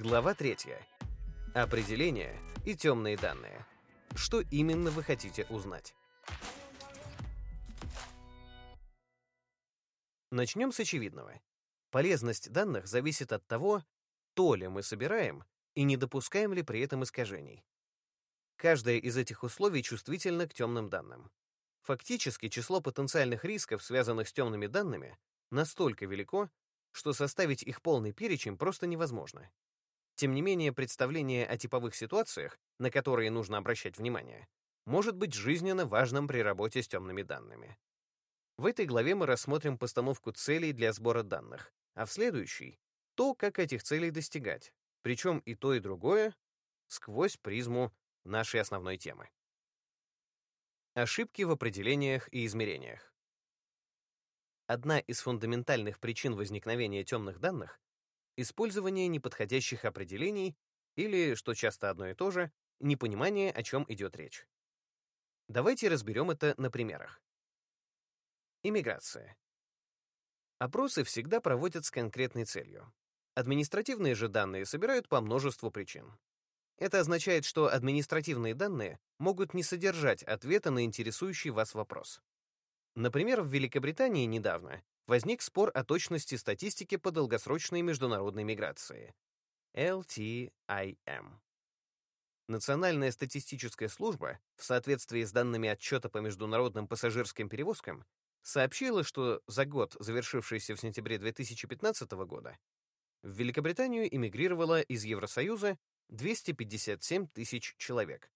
Глава 3. Определение и темные данные. Что именно вы хотите узнать? Начнем с очевидного. Полезность данных зависит от того, то ли мы собираем и не допускаем ли при этом искажений. Каждое из этих условий чувствительно к темным данным. Фактически число потенциальных рисков, связанных с темными данными, настолько велико, что составить их полный перечень просто невозможно. Тем не менее, представление о типовых ситуациях, на которые нужно обращать внимание, может быть жизненно важным при работе с темными данными. В этой главе мы рассмотрим постановку целей для сбора данных, а в следующей — то, как этих целей достигать, причем и то, и другое сквозь призму нашей основной темы. Ошибки в определениях и измерениях. Одна из фундаментальных причин возникновения темных данных — использование неподходящих определений или, что часто одно и то же, непонимание, о чем идет речь. Давайте разберем это на примерах. Иммиграция. Опросы всегда проводят с конкретной целью. Административные же данные собирают по множеству причин. Это означает, что административные данные могут не содержать ответа на интересующий вас вопрос. Например, в Великобритании недавно возник спор о точности статистики по долгосрочной международной миграции. LTIM. Национальная статистическая служба, в соответствии с данными отчета по международным пассажирским перевозкам, сообщила, что за год, завершившийся в сентябре 2015 года, в Великобританию эмигрировало из Евросоюза 257 тысяч человек.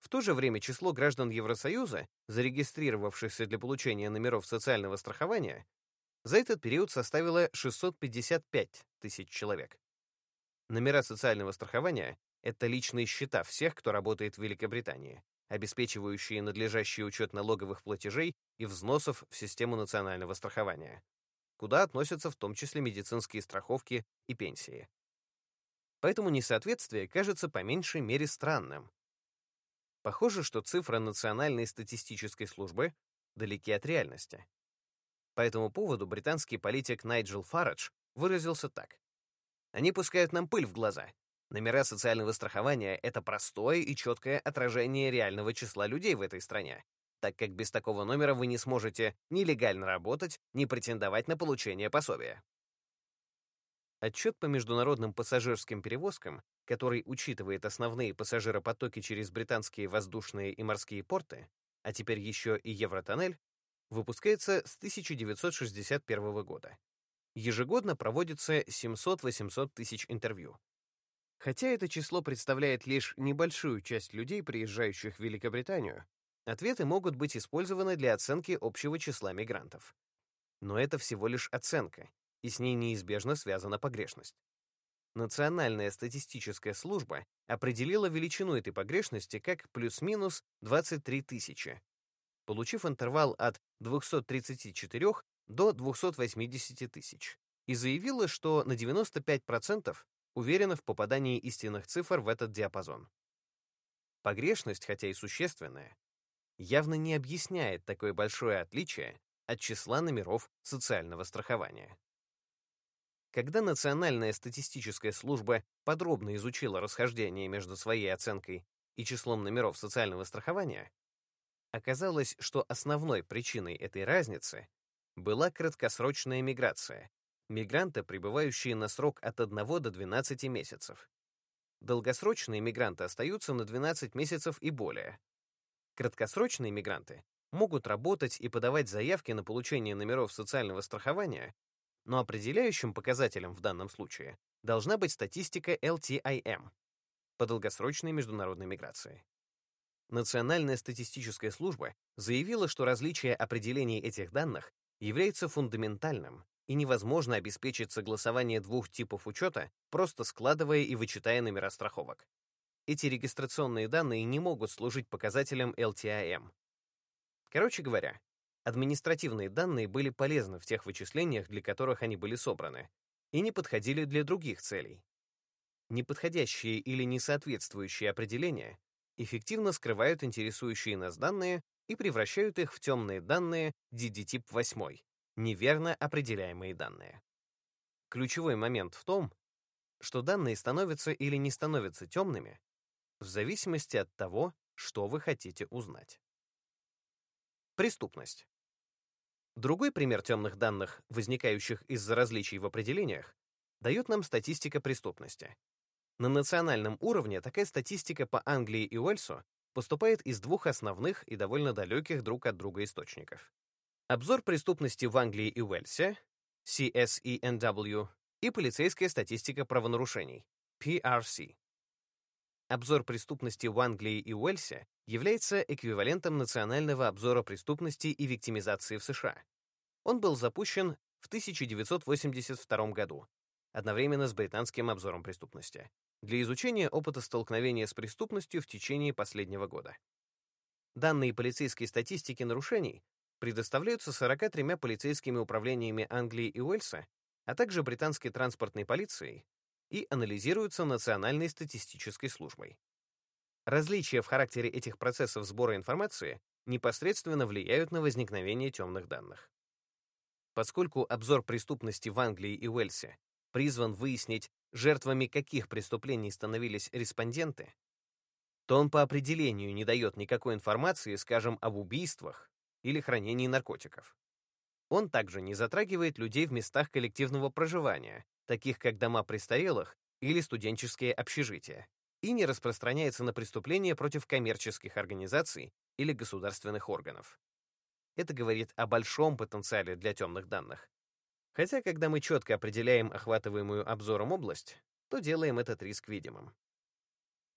В то же время число граждан Евросоюза, зарегистрировавшихся для получения номеров социального страхования, за этот период составило 655 тысяч человек. Номера социального страхования — это личные счета всех, кто работает в Великобритании, обеспечивающие надлежащий учет налоговых платежей и взносов в систему национального страхования, куда относятся в том числе медицинские страховки и пенсии. Поэтому несоответствие кажется по меньшей мере странным. Похоже, что цифры Национальной статистической службы далеки от реальности. По этому поводу британский политик Найджел Фарадж выразился так. «Они пускают нам пыль в глаза. Номера социального страхования — это простое и четкое отражение реального числа людей в этой стране, так как без такого номера вы не сможете ни легально работать, ни претендовать на получение пособия. Отчет по международным пассажирским перевозкам, который учитывает основные пассажиропотоки через британские воздушные и морские порты, а теперь еще и Евротоннель, выпускается с 1961 года. Ежегодно проводится 700-800 тысяч интервью. Хотя это число представляет лишь небольшую часть людей, приезжающих в Великобританию, ответы могут быть использованы для оценки общего числа мигрантов. Но это всего лишь оценка, и с ней неизбежно связана погрешность. Национальная статистическая служба определила величину этой погрешности как плюс-минус 23 тысячи, получив интервал от 234 до 280 тысяч, и заявила, что на 95% уверена в попадании истинных цифр в этот диапазон. Погрешность, хотя и существенная, явно не объясняет такое большое отличие от числа номеров социального страхования. Когда Национальная статистическая служба подробно изучила расхождение между своей оценкой и числом номеров социального страхования, оказалось, что основной причиной этой разницы была краткосрочная миграция, мигранты, пребывающие на срок от 1 до 12 месяцев. Долгосрочные мигранты остаются на 12 месяцев и более. Краткосрочные мигранты могут работать и подавать заявки на получение номеров социального страхования но определяющим показателем в данном случае должна быть статистика LTIM по долгосрочной международной миграции. Национальная статистическая служба заявила, что различие определений этих данных является фундаментальным и невозможно обеспечить согласование двух типов учета, просто складывая и вычитая номера страховок. Эти регистрационные данные не могут служить показателем LTIM. Короче говоря, Административные данные были полезны в тех вычислениях, для которых они были собраны, и не подходили для других целей. Неподходящие или несоответствующие определения эффективно скрывают интересующие нас данные и превращают их в темные данные DD-тип 8, неверно определяемые данные. Ключевой момент в том, что данные становятся или не становятся темными в зависимости от того, что вы хотите узнать. Преступность. Другой пример темных данных, возникающих из-за различий в определениях, дает нам статистика преступности. На национальном уровне такая статистика по Англии и Уэльсу поступает из двух основных и довольно далеких друг от друга источников. Обзор преступности в Англии и Уэльсе, CSENW, и полицейская статистика правонарушений, PRC. Обзор преступности в Англии и Уэльсе является эквивалентом национального обзора преступности и виктимизации в США. Он был запущен в 1982 году, одновременно с британским обзором преступности, для изучения опыта столкновения с преступностью в течение последнего года. Данные полицейской статистики нарушений предоставляются 43 полицейскими управлениями Англии и Уэльса, а также британской транспортной полицией и анализируются Национальной статистической службой. Различия в характере этих процессов сбора информации непосредственно влияют на возникновение темных данных. Поскольку обзор преступности в Англии и Уэльсе призван выяснить, жертвами каких преступлений становились респонденты, то он по определению не дает никакой информации, скажем, об убийствах или хранении наркотиков. Он также не затрагивает людей в местах коллективного проживания, таких как дома престарелых или студенческие общежития, и не распространяется на преступления против коммерческих организаций или государственных органов. Это говорит о большом потенциале для темных данных. Хотя, когда мы четко определяем охватываемую обзором область, то делаем этот риск видимым.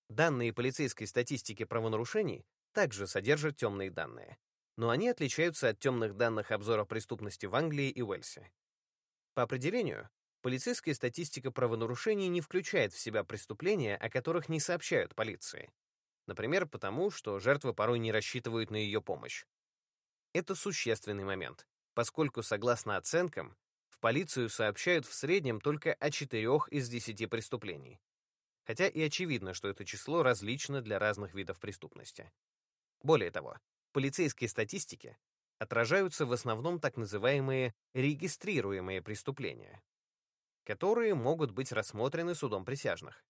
Данные полицейской статистики правонарушений также содержат темные данные, но они отличаются от темных данных обзора преступности в Англии и Уэльсе. По определению, полицейская статистика правонарушений не включает в себя преступления, о которых не сообщают полиции. Например, потому, что жертвы порой не рассчитывают на ее помощь. Это существенный момент, поскольку, согласно оценкам, полицию сообщают в среднем только о 4 из 10 преступлений. Хотя и очевидно, что это число различно для разных видов преступности. Более того, в полицейской статистике отражаются в основном так называемые регистрируемые преступления, которые могут быть рассмотрены судом присяжных.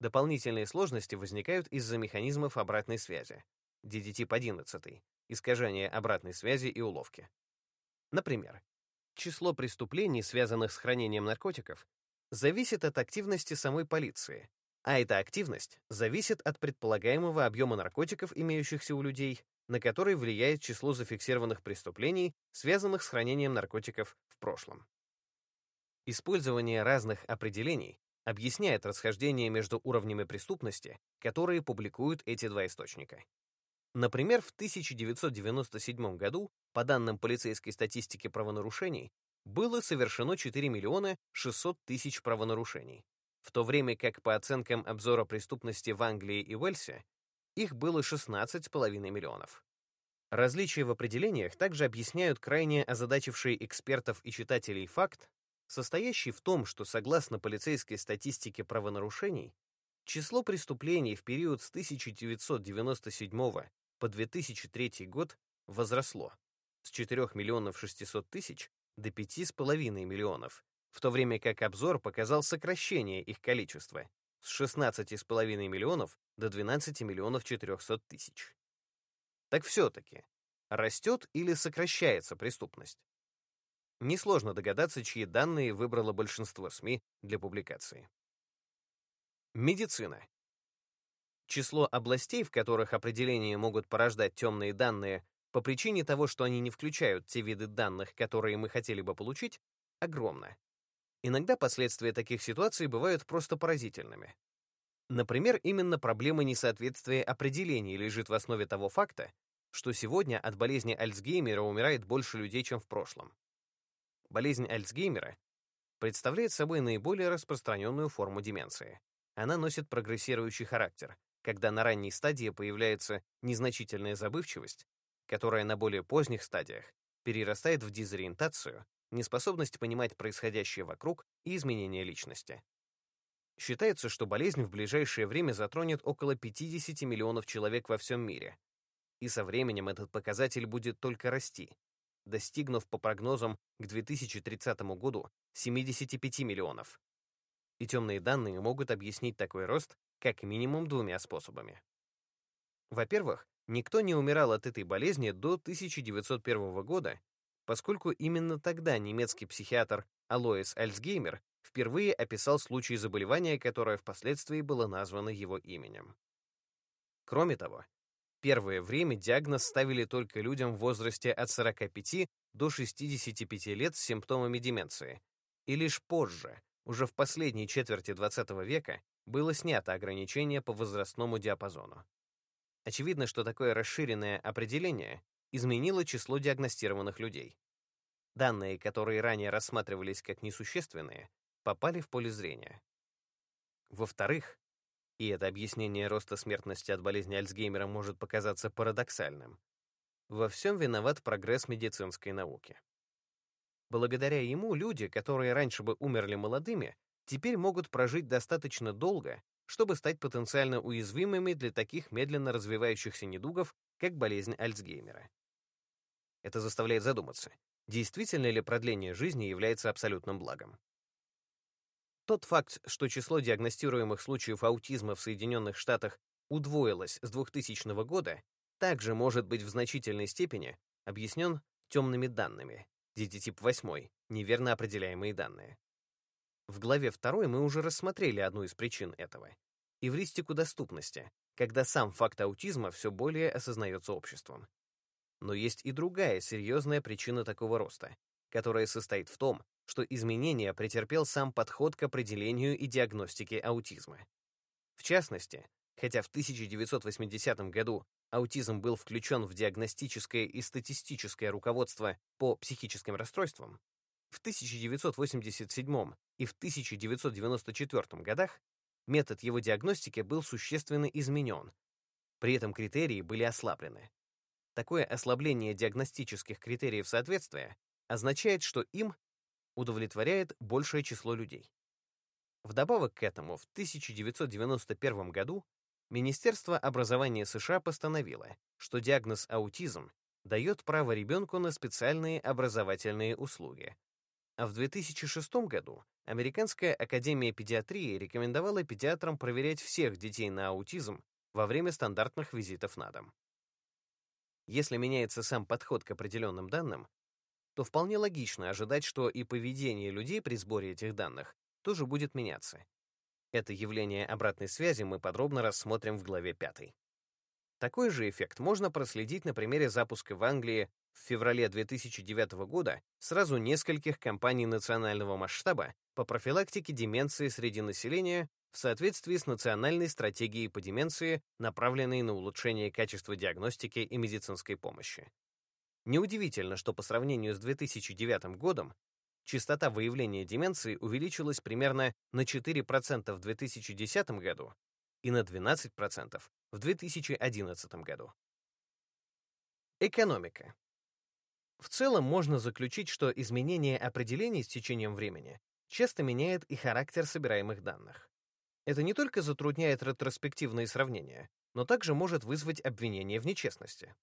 Дополнительные сложности возникают из-за механизмов обратной связи, DDT-11, искажения обратной связи и уловки. Например, число преступлений, связанных с хранением наркотиков, зависит от активности самой полиции, а эта активность зависит от предполагаемого объема наркотиков, имеющихся у людей, на который влияет число зафиксированных преступлений, связанных с хранением наркотиков в прошлом. Использование разных определений объясняет расхождение между уровнями преступности, которые публикуют эти два источника. Например, в 1997 году, по данным полицейской статистики правонарушений, было совершено 4 миллиона 600 тысяч правонарушений, в то время как по оценкам обзора преступности в Англии и Уэльсе их было 16,5 миллионов. Различия в определениях также объясняют крайне озадачивший экспертов и читателей факт, состоящий в том, что согласно полицейской статистике правонарушений, число преступлений в период с 1997 по 2003 год возросло с 4 миллионов 600 тысяч до 5,5 миллионов, в то время как обзор показал сокращение их количества с 16,5 миллионов до 12 миллионов 400 тысяч. Так все-таки, растет или сокращается преступность? Несложно догадаться, чьи данные выбрало большинство СМИ для публикации. Медицина. Число областей, в которых определения могут порождать темные данные по причине того, что они не включают те виды данных, которые мы хотели бы получить, огромно. Иногда последствия таких ситуаций бывают просто поразительными. Например, именно проблема несоответствия определений лежит в основе того факта, что сегодня от болезни Альцгеймера умирает больше людей, чем в прошлом. Болезнь Альцгеймера представляет собой наиболее распространенную форму деменции. Она носит прогрессирующий характер, когда на ранней стадии появляется незначительная забывчивость, которая на более поздних стадиях перерастает в дезориентацию, неспособность понимать происходящее вокруг и изменение личности. Считается, что болезнь в ближайшее время затронет около 50 миллионов человек во всем мире, и со временем этот показатель будет только расти, достигнув по прогнозам к 2030 году 75 миллионов. и темные данные могут объяснить такой рост как минимум двумя способами. Во-первых, никто не умирал от этой болезни до 1901 года, поскольку именно тогда немецкий психиатр Алоис Альцгеймер впервые описал случай заболевания, которое впоследствии было названо его именем. Кроме того, первое время диагноз ставили только людям в возрасте от 45 до 65 лет с симптомами деменции, и лишь позже, уже в последней четверти XX века, было снято ограничение по возрастному диапазону. Очевидно, что такое расширенное определение изменило число диагностированных людей. Данные, которые ранее рассматривались как несущественные, попали в поле зрения. Во-вторых, и это объяснение роста смертности от болезни Альцгеймера может показаться парадоксальным, во всем виноват прогресс медицинской науки. Благодаря ему люди, которые раньше бы умерли молодыми, теперь могут прожить достаточно долго, чтобы стать потенциально уязвимыми для таких медленно развивающихся недугов, как болезнь Альцгеймера. Это заставляет задуматься, действительно ли продление жизни является абсолютным благом. Тот факт, что число диагностируемых случаев аутизма в Соединенных Штатах удвоилось с 2000 года, также может быть в значительной степени объяснен темными данными, DT-тип 8, неверно определяемые данные. В главе 2 мы уже рассмотрели одну из причин этого — эвристику доступности, когда сам факт аутизма все более осознается обществом. Но есть и другая серьезная причина такого роста, которая состоит в том, что изменения претерпел сам подход к определению и диагностике аутизма. В частности, хотя в 1980 году аутизм был включен в диагностическое и статистическое руководство по психическим расстройствам, в 1987 и в 1994 годах метод его диагностики был существенно изменен, при этом критерии были ослаблены. Такое ослабление диагностических критериев соответствия означает, что им удовлетворяет большее число людей. Вдобавок к этому, в 1991 году Министерство образования США постановило, что диагноз аутизм дает право ребенку на специальные образовательные услуги, а в 2006 году Американская академия педиатрии рекомендовала педиатрам проверять всех детей на аутизм во время стандартных визитов на дом. Если меняется сам подход к определенным данным, то вполне логично ожидать, что и поведение людей при сборе этих данных тоже будет меняться. Это явление обратной связи мы подробно рассмотрим в главе 5. Такой же эффект можно проследить на примере запуска в Англии в феврале 2009 года сразу нескольких кампаний национального масштаба по профилактике деменции среди населения в соответствии с национальной стратегией по деменции, направленной на улучшение качества диагностики и медицинской помощи. Неудивительно, что по сравнению с 2009 годом частота выявления деменции увеличилась примерно на 4% в 2010 году и на 12% в 2011 году. Экономика. В целом можно заключить, что изменение определений с течением времени часто меняет и характер собираемых данных. Это не только затрудняет ретроспективные сравнения, но также может вызвать обвинение в нечестности.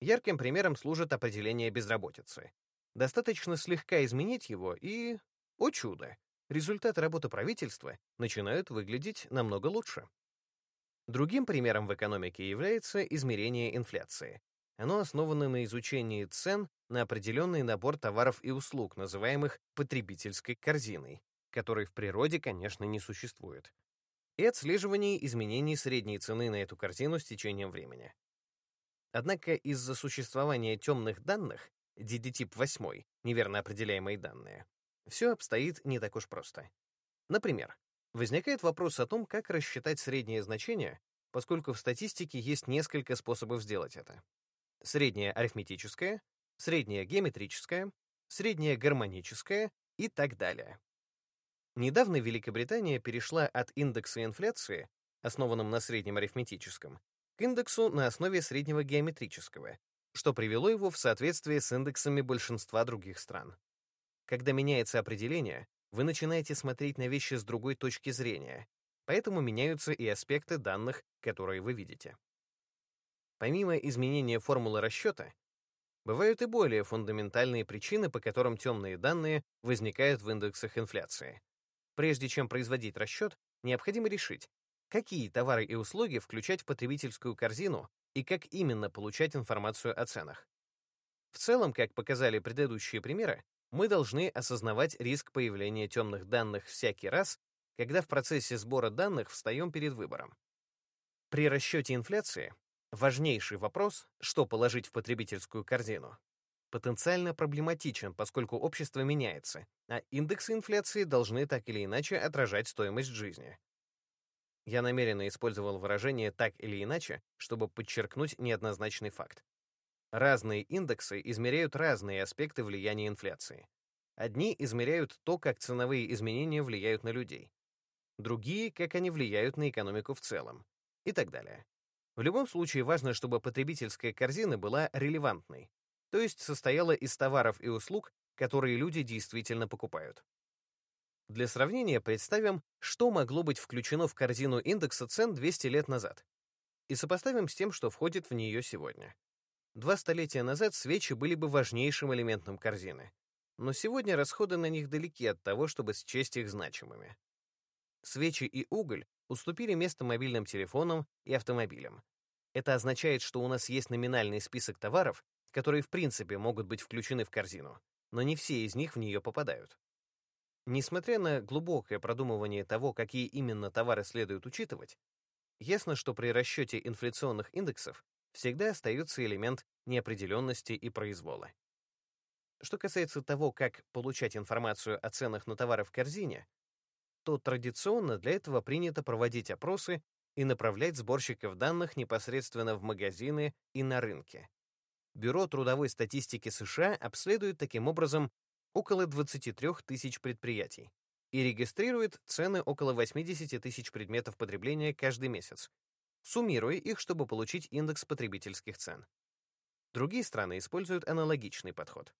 Ярким примером служит определение безработицы. Достаточно слегка изменить его, и, о чудо, результаты работы правительства начинают выглядеть намного лучше. Другим примером в экономике является измерение инфляции. Оно основано на изучении цен на определенный набор товаров и услуг, называемых потребительской корзиной, которой в природе, конечно, не существует, и отслеживании изменений средней цены на эту корзину с течением времени. Однако из-за существования темных данных, DD-тип 8, неверно определяемые данные, все обстоит не так уж просто. Например, возникает вопрос о том, как рассчитать среднее значение, поскольку в статистике есть несколько способов сделать это среднее арифметическое, среднее геометрическое, среднее гармоническое и так далее. Недавно Великобритания перешла от индекса инфляции, основанном на среднем арифметическом, к индексу на основе среднего геометрического, что привело его в соответствие с индексами большинства других стран. Когда меняется определение, вы начинаете смотреть на вещи с другой точки зрения, поэтому меняются и аспекты данных, которые вы видите. Помимо изменения формулы расчета, бывают и более фундаментальные причины, по которым темные данные возникают в индексах инфляции. Прежде чем производить расчет, необходимо решить, какие товары и услуги включать в потребительскую корзину и как именно получать информацию о ценах. В целом, как показали предыдущие примеры, мы должны осознавать риск появления темных данных всякий раз, когда в процессе сбора данных встаем перед выбором. При расчете инфляции важнейший вопрос, что положить в потребительскую корзину, потенциально проблематичен, поскольку общество меняется, а индексы инфляции должны так или иначе отражать стоимость жизни. Я намеренно использовал выражение «так или иначе», чтобы подчеркнуть неоднозначный факт. Разные индексы измеряют разные аспекты влияния инфляции. Одни измеряют то, как ценовые изменения влияют на людей. Другие, как они влияют на экономику в целом. И так далее. В любом случае важно, чтобы потребительская корзина была релевантной, то есть состояла из товаров и услуг, которые люди действительно покупают. Для сравнения представим, что могло быть включено в корзину индекса цен 200 лет назад, и сопоставим с тем, что входит в нее сегодня. Два столетия назад свечи были бы важнейшим элементом корзины, но сегодня расходы на них далеки от того, чтобы счесть их значимыми. Свечи и уголь уступили место мобильным телефонам и автомобилям. Это означает, что у нас есть номинальный список товаров, которые в принципе могут быть включены в корзину, но не все из них в нее попадают. Несмотря на глубокое продумывание того, какие именно товары следует учитывать, ясно, что при расчете инфляционных индексов всегда остается элемент неопределенности и произвола. Что касается того, как получать информацию о ценах на товары в корзине, то традиционно для этого принято проводить опросы и направлять сборщиков данных непосредственно в магазины и на рынке. Бюро трудовой статистики США обследует таким образом около 23 тысяч предприятий и регистрирует цены около 80 тысяч предметов потребления каждый месяц, суммируя их, чтобы получить индекс потребительских цен. Другие страны используют аналогичный подход.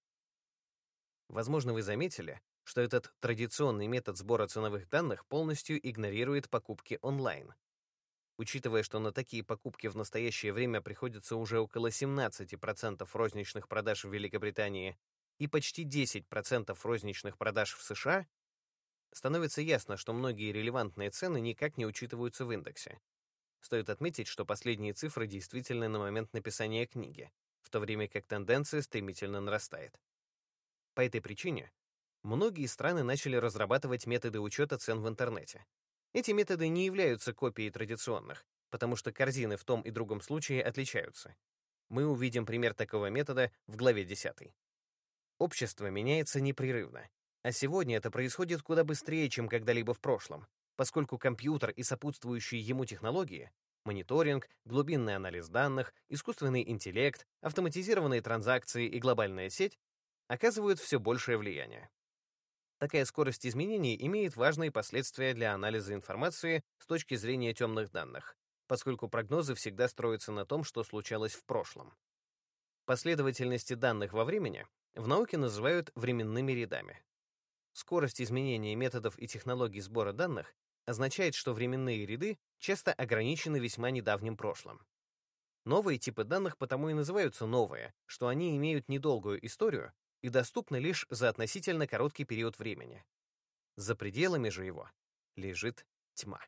Возможно, вы заметили, что этот традиционный метод сбора ценовых данных полностью игнорирует покупки онлайн. Учитывая, что на такие покупки в настоящее время приходится уже около 17% розничных продаж в Великобритании и почти 10% розничных продаж в США, становится ясно, что многие релевантные цены никак не учитываются в индексе. Стоит отметить, что последние цифры действительны на момент написания книги, в то время как тенденция стремительно нарастает. По этой причине многие страны начали разрабатывать методы учета цен в интернете. Эти методы не являются копией традиционных, потому что корзины в том и другом случае отличаются. Мы увидим пример такого метода в главе 10. Общество меняется непрерывно, а сегодня это происходит куда быстрее, чем когда-либо в прошлом, поскольку компьютер и сопутствующие ему технологии мониторинг, глубинный анализ данных, искусственный интеллект, автоматизированные транзакции и глобальная сеть оказывают все большее влияние. Такая скорость изменений имеет важные последствия для анализа информации с точки зрения темных данных, поскольку прогнозы всегда строятся на том, что случалось в прошлом. Последовательности данных во времени в науке называют временными рядами. Скорость изменения методов и технологий сбора данных означает, что временные ряды часто ограничены весьма недавним прошлым. Новые типы данных потому и называются новые, что они имеют недолгую историю и доступны лишь за относительно короткий период времени. За пределами же его лежит тьма.